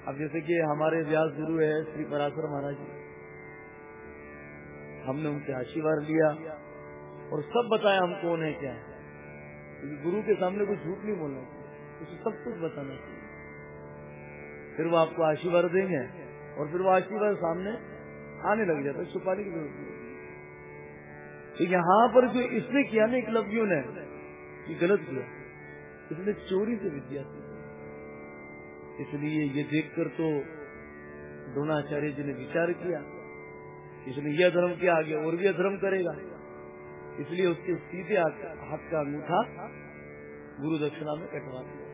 अब जैसे कि हमारे व्यास गुरु है, श्री पराशर महाराज जी। हमने उनसे आशीर्वाद लिया और सब बताया हम कौन है क्या है। गुरु के सामने कुछ झूठ नहीं बोलना चाहिए, उसे सब कुछ बताना चाहिए। फिर वो आपको आशीर्वाद देंगे और फिर वो आशीर्वाद सामने आने लग जाता है, छुपाने की ज़रूरत नहीं तो यहाँ पर जो इसने किया ना एकलव्यों ने, ये गलत किया। इसने चोरी से विद्या की इसलिए ये देखकर तो द्रोणाचार्य जी ने विचार किया इसने यह धर्म किया आगे और भी अधर्म करेगा। इसलिए उसके सीधे हाथ का अंगूठा गुरु दक्षिणा में कटवा दिया।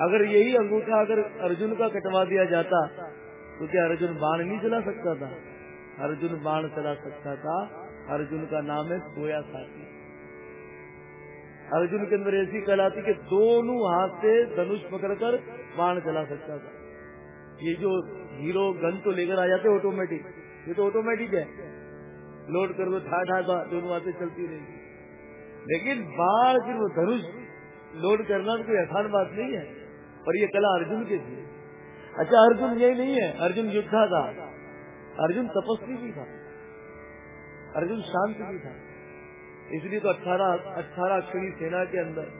अगर यही अंगूठा अगर अर्जुन का कटवा दिया जाता तो क्या अर्जुन बाण नहीं चला सकता था? अर्जुन बाण चला सकता था। अर्जुन का नाम है सोया साथी। अर्जुन के अंदर ऐसी कला थी कि दोनों हाथ से धनुष पकड़कर बाण चला सकता था। ये जो हीरो गन तो लेकर आ जाते ऑटोमेटिक ये तो ऑटोमेटिक है। लोड कर वो ठा दोनों हाथें चलती रहेगी। लेकिन बाण फिर वो धनुष लोड करना तो कोई आसान बात नहीं है, पर ये कला अर्जुन के थी। अच्छा अर्जुन यही नहीं है, अर्जुन युद्धा था। अर्जुन तपस्वी भी था। अर्जुन शांत भी था। इसलिए तो अठारह अठारह अक्षरी सेना के अंदर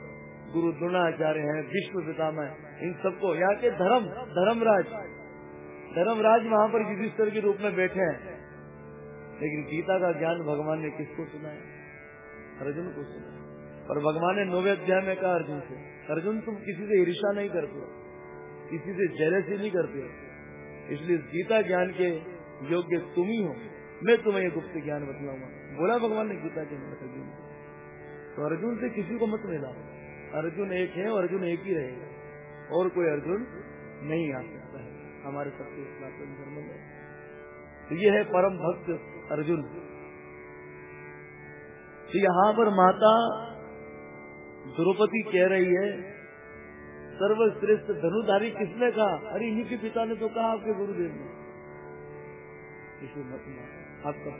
गुरु द्रोणाचार्य हैं, विश्व पितामह इन सबको। यहाँ के धर्म, धर्मराज धर्मराज वहाँ पर युधिष्ठर के रूप में बैठे हैं। लेकिन गीता का ज्ञान भगवान ने किसको सुनाया? अर्जुन को सुना और भगवान ने नौवे अध्याय में कहा अर्जुन से, अर्जुन, तुम किसी से ईर्षा नहीं करते हो, किसी से जैसे नहीं करते हो। इसलिए गीता ज्ञान के योग्य तुम ही हो। मैं तुम्हें ये गुप्त ज्ञान बतलाऊँगा बोला भगवान ने गीता के तो अर्जुन से किसी को मत मिला। अर्जुन एक है और अर्जुन एक ही रहेगा। और कोई अर्जुन नहीं आ सकता है। हमारे सबके सनातन धर्म में। तो ये है परम भक्त अर्जुन। तो यहाँ पर माता द्रौपदी कह रही है, सर्वश्रेष्ठ धनुधारी किसने कहा? अरे इन्हीं के पिता ने तो कहा आपके गुरुदेव ने। इसे मत मारो आपका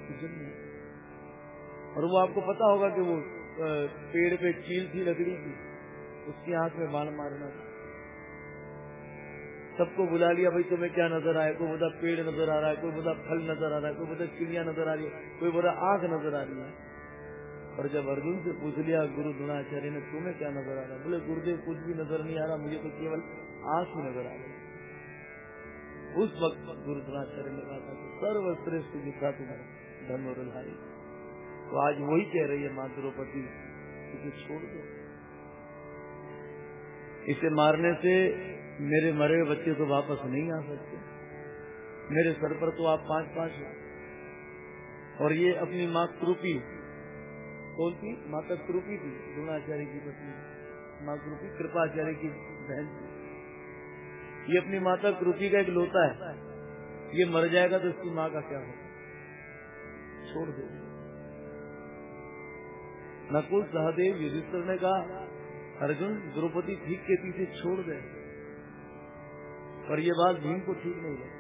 और वो आपको पता होगा कि वो पेड़ पे चील थी लकड़ी की उसकी आँख में बाण मारना। था सबको बुला लिया, भाई, तुम्हें क्या नज़र आया? कोई बोला पेड़ नज़र आ रहा है, कोई बोला फल नज़र आ रहा है, कोई बोला चिड़िया नज़र आ रही है, कोई बोला आँख नज़र आ रही है। और जब अर्जुन से पूछ लिया, गुरु द्रोणाचार्य ने तुम्हें क्या नज़र आ रहा है? बोले, गुरुदेव, कुछ भी नज़र नहीं आ रहा, मुझे तो केवल आँख ही नज़र आ रही उस वक्त गुरु द्रोणाचार्य ने कहा था सर्वश्रेष्ठ दिखा तुम्हारा धन और लारी तो आज वही कह रही है माँ द्रौपदी, इसे छोड़ दो। इसे मारने से मेरे मरे हुए बच्चे तो वापस नहीं आ सकते। मेरे सर पर तो आप पाँच पाँच हो। और ये अपनी माँ कृपी कौन थी माता कृपी थी, द्रोणाचार्य की पत्नी। माँ कृपी कृपाचार्य की बहन थी। ये अपनी माता कृपी का एक लोता है। ये मर जाएगा तो इसकी माँ का क्या होगा? छोड़ दो। नकुल सहदेव युधिष्ठर ने कहा, अर्जुन, द्रौपदी ठीक के पीछे छोड़ दे। पर ये बात भीम को ठीक नहीं लगी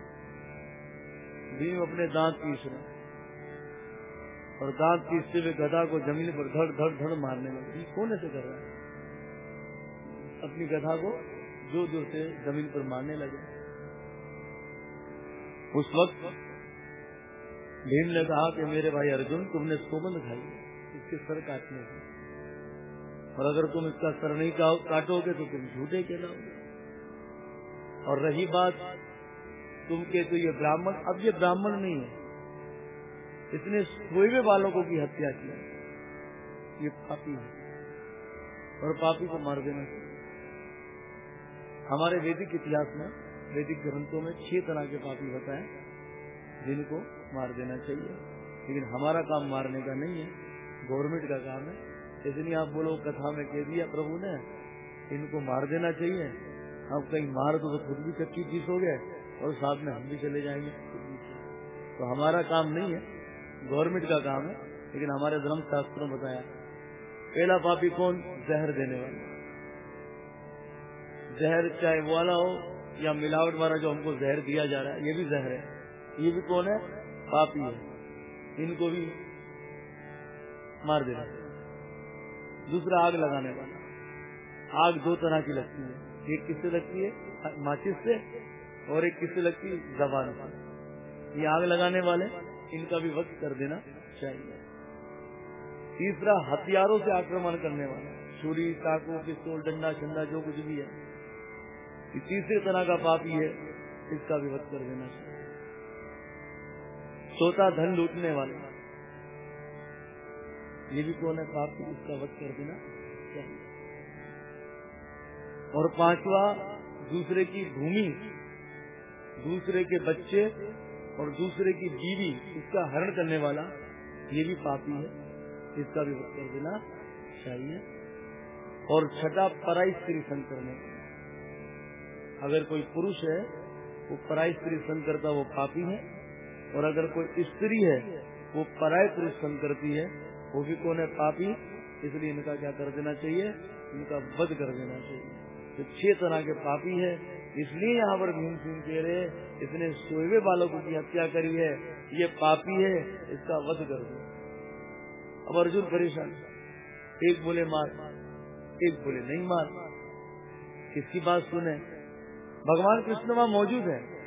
भीम अपने दांत पीस रहे और दांत पीसते हुए गधा को ज़मीन पर धड़ धड़ धड़ मारने लगे। कौन ऐसे कर रहा है? अपनी गधा को ज़ोर ज़ोर से ज़मीन पर मारने लगे। उस वक्त भीम ने कहा कि मेरे भाई अर्जुन, तुमने सोबंद खाई इसके सर काटने से और अगर तुम इसका सर नहीं काटोगे तो तुम झूठे कहलाओगे। और रही बात तुम के तो ये ब्राह्मण, अब ये ब्राह्मण नहीं है। इसने सोए वालों को की हत्या की ये पापी है। और पापी को मार देना चाहिए। हमारे वैदिक इतिहास में, वैदिक ग्रंथों में छह तरह के पापी है, जिनको मार देना चाहिए। लेकिन हमारा काम मारने का नहीं है। गवर्नमेंट का काम है। इसलिए आप बोलो कथा में कह दिया, प्रभु ने, इनको मार देना चाहिए। अब कहीं मार तो खुद भी कच्ची पीस हो गए और साथ में हम भी चले जाएँगे। तो हमारा काम नहीं है, गवर्नमेंट का काम है, लेकिन हमारे धर्म शास्त्रों ने बताया। पहला पापी कौन? जहर देने वाला। जहर चाहे वो वाला हो या मिलावट वाला जो हमको जहर दिया जा रहा है, ये भी जहर है। ये भी कौन है? पापी है। इनको भी मार देना दूसरा आग लगाने वाला। आग दो तरह की लगती है। एक किससे लगती है? माचिस से और एक किससे लगती है? जबान से। ये आग लगाने वाले, इनका भी वक्त कर देना चाहिए। तीसरा, हथियारों से आक्रमण करने वाला। छुरी, चाकू, पिस्तौल, डंडा चंदा जो कुछ भी है। ये तीसरे तरह का पापी है। इसका भी वक्त कर देना चाहिए। सोता धन लूटने वाले। ये भी कौन है पापी इसका वक्त कर देना। चाहिए और पांचवा, दूसरे की भूमि, दूसरे के बच्चे और दूसरे की बीवी, इसका हरण करने वाला, ये भी पापी है। इसका भी वक्त कर देना चाहिए। और छठा, पराई स्त्री संग करने अगर कोई पुरुष है, वो पराई स्त्री संग करता वो पापी है, और अगर कोई स्त्री है, वो पराय पुरुष संग करती है वो भी कौन है? पापी। इसलिए इनका क्या कर देना चाहिए? इनका वध कर देना चाहिए। तो छह तरह के पापी है। इसलिए यहाँ पर भीम सिंह कह रहे इसने सोए बालकों की हत्या करी है। ये पापी है, इसका वध कर दो। अब अर्जुन परेशान। एक बोले, मार। एक बोले, नहीं मार। किसकी बात सुने? भगवान कृष्ण वहाँ मौजूद है।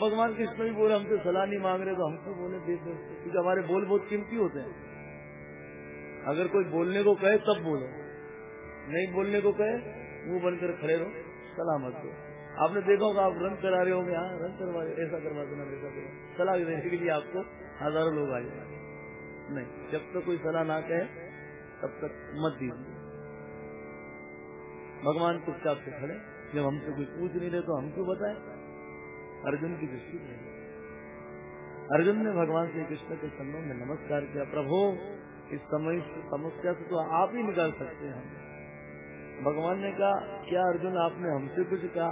भगवान कृष्ण भी बोले, हमसे सलाह नहीं मांग रहे तो हमको बोले देख क्योंकि हमारे बोल बहुत कीमती होते हैं। अगर कोई बोलने को कहे, तब बोलो। नहीं बोलने को कहे, मुँह बनकर खड़े रहो सलामत दो। आपने देखा होगा, आप रंग करा रहे होंगे हाँ रंग करवा ऐसा करवा देना वैसा करवा सलाह देने के लिए आपको हज़ारों लोग आ जाए नहीं, जब तक कोई सलाह ना कहे, तब तक मत दीजिए। भगवान चुपचाप से खड़े। जब हमसे कोई पूछ नहीं रहे तो हम क्यों बताए? अर्जुन की दृष्टि अर्जुन ने भगवान श्री कृष्ण के चरणों में नमस्कार किया, प्रभु इस समय समस्या से तो आप ही निकाल सकते हैं। भगवान ने कहा, क्या अर्जुन, आपने हमसे कुछ कहा?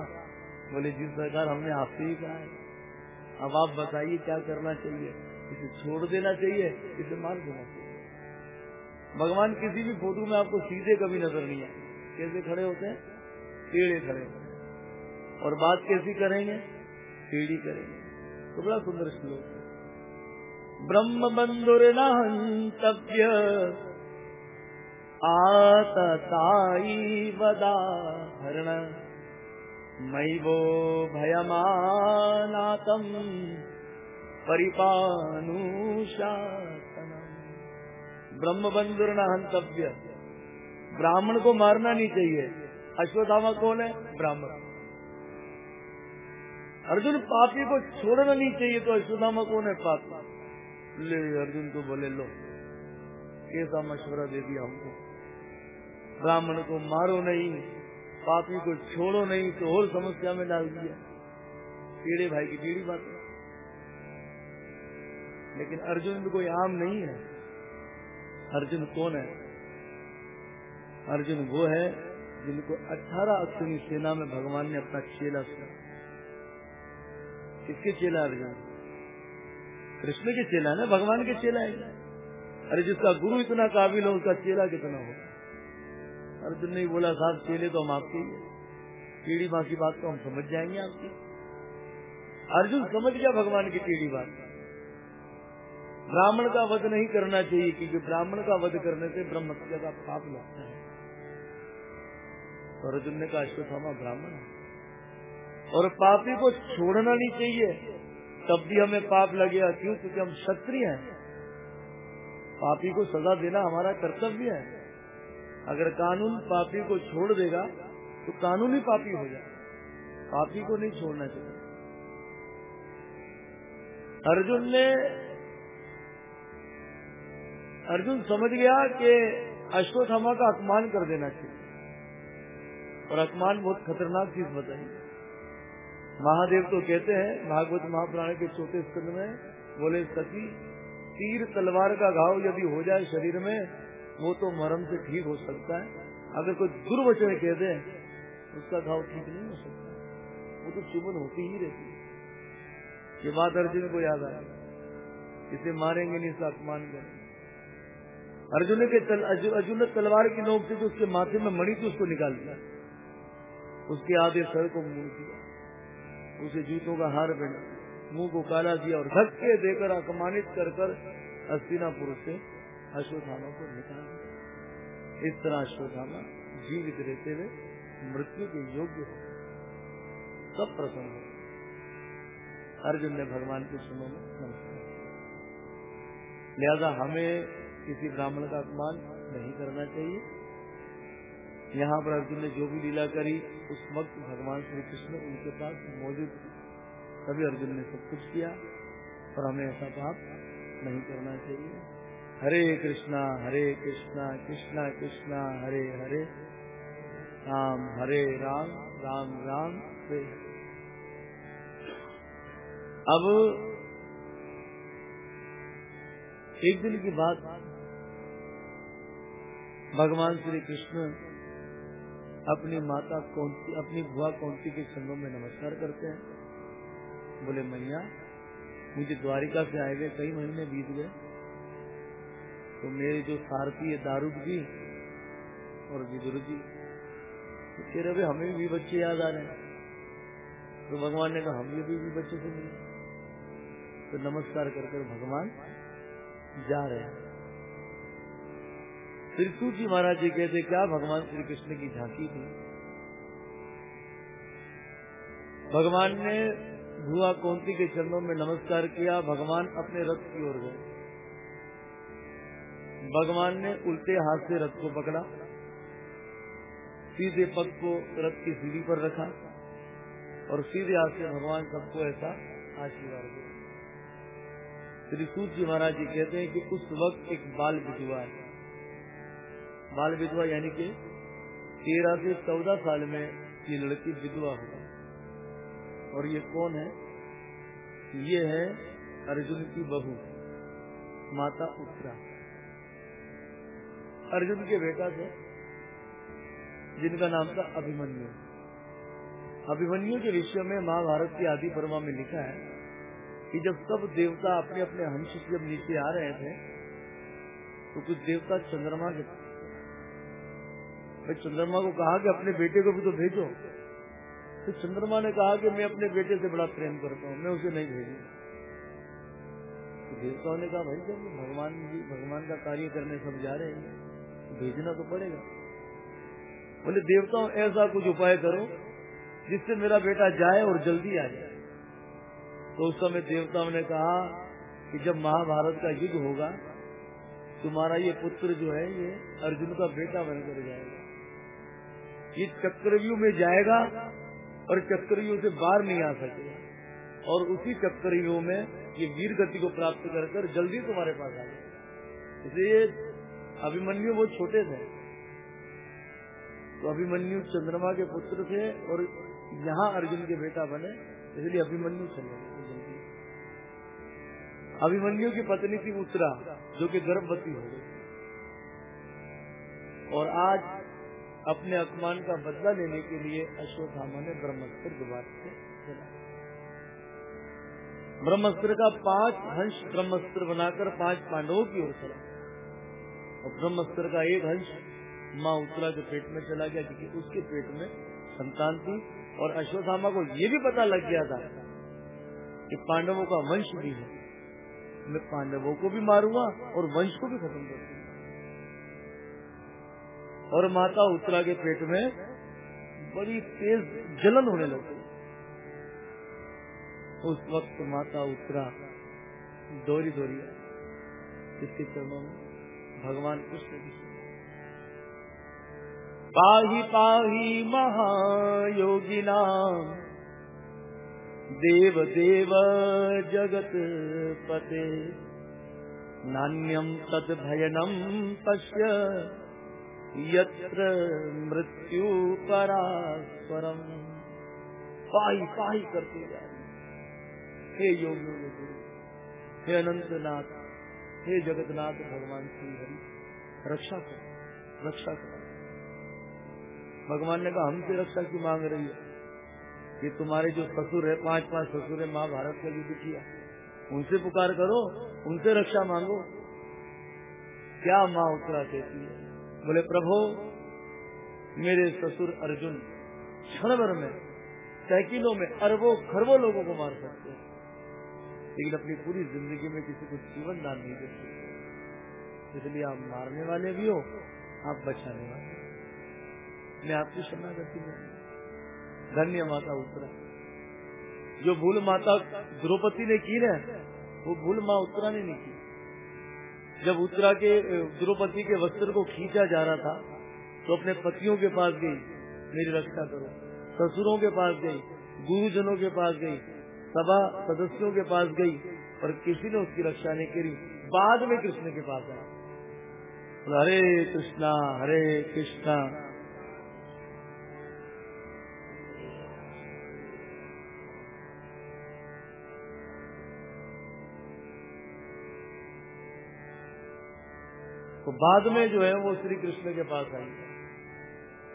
बोले जिस प्रकार हमने आपसे ही कहा है। अब आप बताइए क्या करना चाहिए? इसे छोड़ देना चाहिए, इसे मार देना चाहिए। भगवान किसी भी फ़ोटो में आपको सीधे कभी नज़र नहीं आए कैसे खड़े होते हैं? टेढ़े खड़े होते और बात कैसी करेंगे? टेढ़ी करेंगे। तो बड़ा सुंदर श्लोक ब्रह्म बंधुर नव्य आतताई वदाहरण मैवो भयमानातम् परिपानुशासनम् न हंतव्य ब्राह्मण को मारना नहीं चाहिए। अश्वत्थामा कौन है? ब्राह्मण। अर्जुन पापी को छोड़ना नहीं चाहिए तो अश्वत्थामा कौन है पापी? ले अर्जुन को बोले, लो कैसा मशवरा दे दिया हमको। ब्राह्मण को मारो नहीं, पापी को छोड़ो नहीं तो और समस्या में डाल दिया। पीड़े भाई की पीड़ी बात है। लेकिन अर्जुन भी कोई आम नहीं है। अर्जुन कौन है? अर्जुन वो है जिनको अठारह अक्षरी सेना में भगवान ने अपना चेला सुना। किसके चेला अर्जुन? कृष्ण के चेला ना, भगवान के चेला है। अरे जिसका गुरु इतना काबिल हो, उसका चेला कितना होगा अर्जुन ने बोला, साहब, चेले तो हम आपके ही टीढ़ी माँ की बात तो हम समझ जाएँगे आपकी। अर्जुन समझ गया भगवान की टीढ़ी बात। ब्राह्मण का वध नहीं करना चाहिए, क्योंकि ब्राह्मण का वध करने से ब्रह्म हत्या का पाप लगता है। तो अर्जुन ने कहा, अश्वत्थामा, ब्राह्मण है। और पापी को छोड़ना नहीं चाहिए। तब भी हमें पाप लगेगा क्यों क्योंकि हम क्षत्रिय हैं। पापी को सजा देना हमारा कर्तव्य है। अगर कानून पापी को छोड़ देगा तो कानून ही पापी हो जाए। पापी को नहीं छोड़ना चाहिए। अर्जुन ने, अर्जुन समझ गया कि अश्वत्थामा का अपमान कर देना चाहिए। और अपमान बहुत खतरनाक चीज़ बताई। महादेव तो कहते हैं भागवत महाप्राण के चौथे स्कंद में बोले सती तीर तलवार का घाव यदि हो जाए शरीर में वो तो मरम से ठीक हो सकता है। अगर कोई दुर्वचन कह दे उसका घाव ठीक नहीं हो सकता। वो तो चुभन होती ही रहती है। ये बात अर्जुन को याद आया इसे मारेंगे नहीं इसका अपमान करेंगे। अर्जुन के तल, अर्जुन ने तलवार की नोक से तो उसके माथे में मणि थी उसको निकाल दिया। उसके आधे सर को मुँह दिया उसे जूतों का हार पहना मुँह को काला दिया और धक्के देकर अपमानित कर कर हस्तिनापुर से अश्वत्थामा को निकाल इस तरह अश्वत्थामा जीवित रहते हुए मृत्यु के योग्य हो सब प्रसन्न हो अर्जुन ने भगवान के सुनो में लिहाजा हमें किसी ब्राह्मण का अपमान नहीं करना चाहिए। यहाँ पर अर्जुन ने जो भी लीला करी, उस वक्त भगवान श्री कृष्ण उनके पास मौजूद तभी अर्जुन ने सब कुछ किया और हमें ऐसा पाप नहीं करना चाहिए। हरे कृष्णा हरे कृष्णा कृष्णा कृष्णा, हरे हरे। राम हरे, राम राम राम हरे। अब एक दिन की बात, भगवान श्री कृष्ण अपनी माता कौंती अपनी बुआ कौंती के चरणों में नमस्कार करते हैं। बोले मैया मुझे द्वारिका से आए हुए कई महीने बीत गए। तो मेरे जो सारथी है दारूद जी और विदुर जी तो कह रहे हमें भी बच्चे याद आ रहे हैं। तो भगवान ने कहा हम ये भी, भी बच्चे से मिले। तो नमस्कार कर कर भगवान जा रहे हैं। त्रिशु जी महाराज जी कहते, क्या भगवान श्री कृष्ण की झांकी थी? भगवान ने भुआ कौंती के चरणों में नमस्कार किया, भगवान अपने रथ की ओर गए। भगवान ने उल्टे हाथ से रथ को पकड़ा, सीधे पग को रथ की सीढ़ी पर रखा और सीधे हाथ से भगवान सबको ऐसा आशीर्वाद दिया। श्री सूत जी महाराज जी कहते हैं कि उस वक्त एक बाल विधवा है। बाल विधवा यानी कि तेरह से चौदह साल में ये लड़की विधवा हुआ और ये कौन है? ये है अर्जुन की बहू, माता उत्तरा। अर्जुन के बेटा थे, जिनका नाम था अभिमन्यु। अभिमन्यु के विषय में महाभारत की आदि परमा में लिखा है कि जब सब देवता अपने अपने हंस जब नीचे आ रहे थे तो कुछ देवता चंद्रमा के भाई चंद्रमा को कहा कि अपने बेटे को भी तो भेजो। तो चंद्रमा ने कहा कि मैं अपने बेटे से बड़ा प्रेम करता हूँ, मैं उसे नहीं भेजू तो देवताओं ने कहा, भाई जब भगवान जी, भगवान का कार्य करने सब जा रहे हैं, भेजना तो पड़ेगा। बोले, देवताओं, ऐसा कुछ उपाय करो जिससे मेरा बेटा जाए और जल्दी आ जाए। तो उस समय देवताओं ने कहा कि जब महाभारत का युद्ध होगा, तुम्हारा ये पुत्र जो है, ये अर्जुन का बेटा बनकर जाएगा। ये चक्रव्यूह में जाएगा और चक्रव्यूह से बाहर नहीं आ सकेगा और उसी चक्रव्यूह में ये वीर गति को प्राप्त कर कर जल्दी तुम्हारे पास आ जाएगा। इसलिए अभिमन्यु वो छोटे थे। तो अभिमन्यु चंद्रमा के पुत्र थे और यहाँ अर्जुन के बेटा बने। इसलिए अभिमन्यु चले अभिमन्यु की पत्नी थी उत्तरा, जो कि गर्भवती हो गई। और आज अपने अपमान का बदला लेने के लिए अश्वत्थामा ने ब्रह्मस्त्र दोबारा से चला ब्रह्मस्त्र का पाँच हंस ब्रह्मस्त्र बनाकर पाँच पांडवों की ओर चला। और ब्रह्मस्त्र का एक हंस माँ उत्तरा के पेट में चला गया, क्योंकि उसके पेट में संतान थी। और अश्वत्थामा को ये भी पता लग गया था कि पांडवों का वंश भी है। मैं पांडवों को भी मारूँगा और वंश को भी खत्म कर दूँगा। और माता उत्तरा के पेट में बड़ी तेज जलन होने लगी उस वक्त माता उत्तरा दौरी दौरी इसके चरणों में भगवान कृष्ण की पाही पाही महायोगिना देव देव जगत पते नान्यम तद भयनम पश्य यत्र मृत्यु परास्परम पाई पाई करते जा हे गुरु, हे अनंतनाथ, हे जगतनाथ भगवान श्री हरि, रक्षा कर रक्षा कर। भगवान ने कहा, हमसे रक्षा क्यों मांग रही है। ये तुम्हारे जो ससुर है, पाँच पाँच ससुर है महाभारत का युद्ध किया। उनसे पुकार करो, उनसे रक्षा मांगो। क्या माँ उतरा कहती है? बोले, प्रभु, मेरे ससुर अर्जुन क्षण भर में, सैकिलों में, अरबों, खरबों लोगों को मार सकते हैं। लेकिन अपनी पूरी ज़िंदगी में किसी को जीवन दान नहीं दे सकते। इसलिए आप मारने वाले भी हो, आप बचाने वाले मैं आपकी शरणागति में धन्य माता उत्तरा। जो भूल माता द्रौपदी ने की ना वो भूल माँ उत्तरा ने नहीं की। जब उत्तरा के द्रौपदी के वस्त्र को खींचा जा रहा था तो अपने पतियों के पास गई, मेरी रक्षा करो। ससुरों के पास गई, गुरुजनों के पास गई, सभा सदस्यों के पास गई, पर किसी ने उसकी रक्षा नहीं करी। बाद में कृष्ण के पास आया। हरे कृष्णा हरे कृष्णा। तो बाद में जो है वो श्री कृष्ण के पास आई।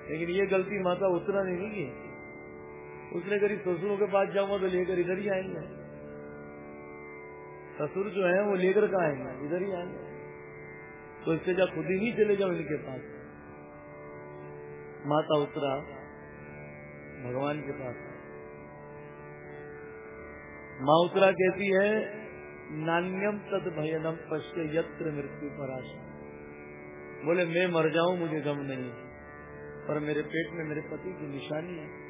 लेकिन ये गलती माता उत्तरा ने नहीं की उसने करीब ससुरों के पास जाऊँगा तो लेकर इधर ही आएँगे। ससुर जो है वो लेकर का आएँगे? इधर ही आएँगे। तो इससे जब खुद ही चले जाओ इनके पास। माता उत्तरा भगवान के पास। माँ उतरा कहती है, नान्यम तद भयनम पश्य यत्र मृत्यु पर आशा बोले, मैं मर जाऊँ, मुझे गम नहीं पर मेरे पेट में मेरे पति की निशानी है।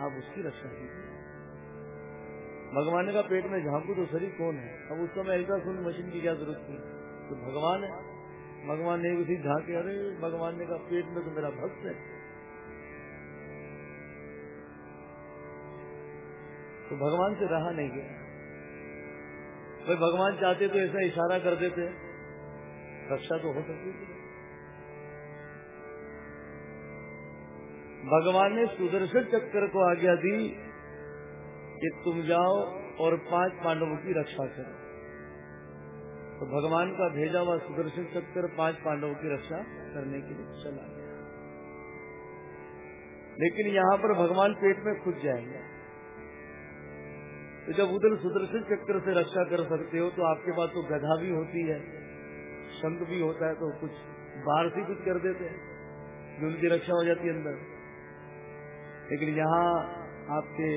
आप उसकी रक्षा कीजिए। भगवान का पेट में झांकू तो शरीर कौन है? अब उस समय अल्ट्रासाउंड मशीन की क्या ज़रूरत थी? तो भगवान है। भगवान ने उसी झांके, अरे, भगवान ने कहा, पेट में तो मेरा भक्त है। तो भगवान से रहा नहीं गया। भाई भगवान चाहते तो ऐसा इशारा कर देते। रक्षा तो हो सकती थी। भगवान ने सुदर्शन चक्र को आज्ञा दी कि तुम जाओ और पाँच पांडवों की रक्षा करो। तो भगवान का भेजा हुआ सुदर्शन चक्र पाँच पांडवों की रक्षा करने के लिए चला गया। लेकिन यहाँ पर भगवान पेट में खुद जाएँगे। तो जब उधर सुदर्शन चक्र से रक्षा कर सकते हो तो आपके पास तो गधा भी होती है, शंख भी होता है तो कुछ बाहर से कुछ कर देते हैं। जो उनकी रक्षा हो जाती है अंदर। लेकिन यहाँ आपके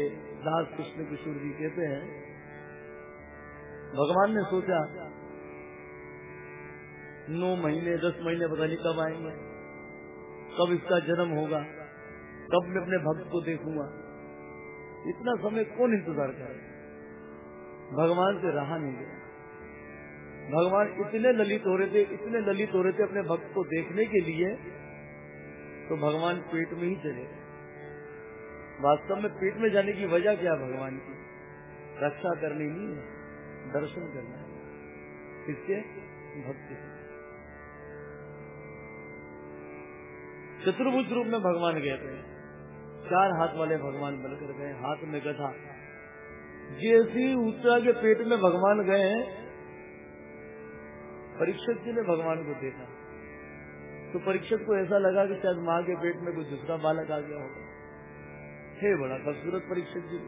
दास कृष्ण किशोर जी कहते हैं, भगवान ने सोचा, नौ महीने, दस महीने पता नहीं कब आएँगे, कब इसका जन्म होगा, कब मैं अपने भक्त को देखूँगा। इतना समय कौन इंतज़ार करे भगवान से रहा नहीं गया। भगवान इतने ललित हो रहे थे, इतने ललित हो रहे थे अपने भक्त को देखने के लिए तो भगवान पेट में ही चले गए। वास्तव में पेट में जाने की वजह क्या भगवान की? रक्षा करनी नहीं है, दर्शन करना है। इसके भक्ति चतुर्भुज रूप में भगवान गए थे। चार हाथ वाले भगवान बनकर गए, हाथ में गधा। जैसी ऊँचा के पेट में भगवान गए हैं परीक्षक जी ने भगवान को देखा। तो परीक्षक को ऐसा लगा कि शायद माँ के पेट में कुछ दूसरा बालक आ गया होगा। है बड़ा खूबसूरत परीक्षक जी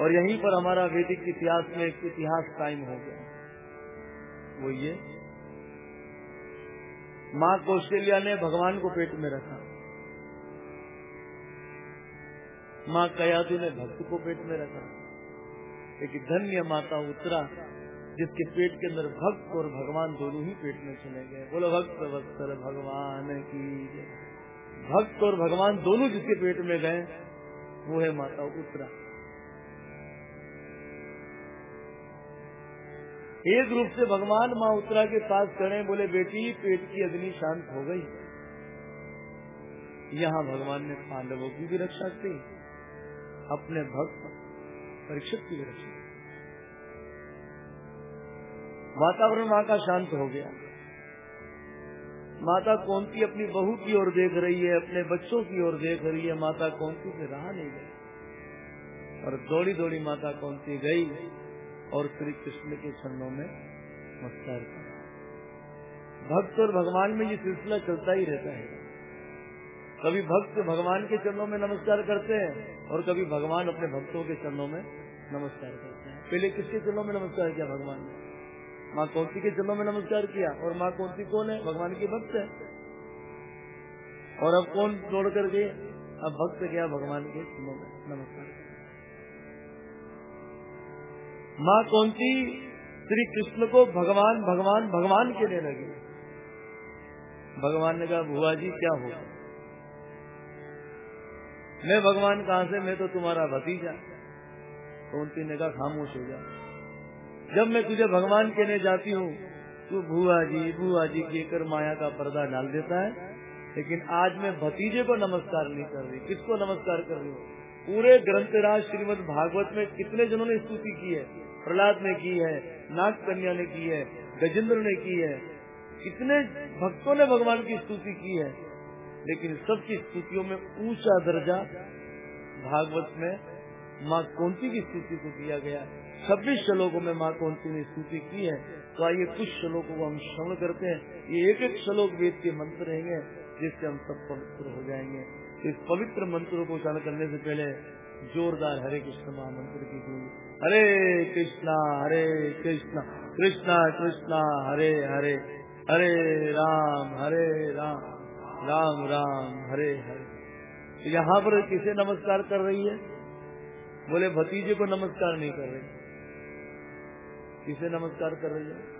और यहीं पर हमारा वैदिक इतिहास में एक इतिहास कायम हो गया। वो ये, माँ कौशल्या ने भगवान को पेट में रखा। माँ कयादु ने भक्त को पेट में रखा। एक धन्य माता उतरा जिसके पेट के अंदर भक्त और भगवान दोनों ही पेट में चले गए। बोलो, भक्त वत्सल भगवान की भक्त और भगवान दोनों जिसके पेट में गए, वो है माता उत्तरा। एक रूप से भगवान माँ उत्तरा के पास खड़े बोले, बेटी, पेट की अग्नि शांत हो गई यहाँ भगवान ने पांडवों की भी रक्षा की, अपने भक्त परीक्षित की भी रक्षा वातावरण वहाँ का शांत हो गया। माता कौनती अपनी बहू की ओर देख रही है, अपने बच्चों की ओर देख रही है, माता कौनती से रहा नहीं गई। और दौड़ी दौड़ी माता कौनती गई और श्री कृष्ण के चरणों में नमस्कार भक्त और भगवान में ये सिलसिला चलता ही रहता है। कभी भक्त भगवान के चरणों में नमस्कार करते हैं और कभी भगवान अपने भक्तों के चरणों में नमस्कार करते हैं। पहले किसके चरणों में नमस्कार किया भगवान ने? माँ कौंसी के चरणों में नमस्कार किया, और माँ कौंसी कौन है? भगवान की भक्त है। और अब कौन दौड़ कर गए? अब भक्त गया भगवान के चरणों में नमस्कार। माँ कौंसी श्री कृष्ण को भगवान भगवान भगवान कहने लगी। भगवान ने कहा, बुआ जी, क्या हो मैं भगवान कहा से? मैं तो तुम्हारा भतीजा। कुंती ने कहा, खामोश हो जा जब मैं तुझे भगवान कहने जाती हूँ, तू भुआ जी भुआ जी कहकर माया का पर्दा डाल देता है। लेकिन आज मैं भतीजे को नमस्कार नहीं कर रही। किसको नमस्कार कर रही हूँ? पूरे ग्रंथराज श्रीमद भागवत में कितने जनों ने स्तुति की है? प्रहलाद ने की है नाग कन्या ने की है, गजेंद्र ने की है। कितने भक्तों ने भगवान की स्तुति की है। लेकिन सबकी स्तुतियों में ऊँचा दर्जा भागवत में माँ कौंती की स्तुति को दिया गया छब्बीस श्लोकों में माँ कौंती ने स्तुति की है। तो आइए कुछ श्लोकों को हम श्रवण करते हैं। ये एक एक श्लोक वेद के मंत्र रहेंगे, जिससे हम सब पवित्र हो जाएँगे। इस पवित्र मंत्रों को उच्चारण करने से पहले जोरदार हरे कृष्ण महामंत्र की गूंज हरे कृष्णा हरे कृष्णा कृष्णा कृष्णा, हरे हरे हरे राम हरे राम राम राम, हरे हरे। यहाँ पर किसे नमस्कार कर रही है? बोले, भतीजे को नमस्कार नहीं कर रही। किसे नमस्कार कर रही है।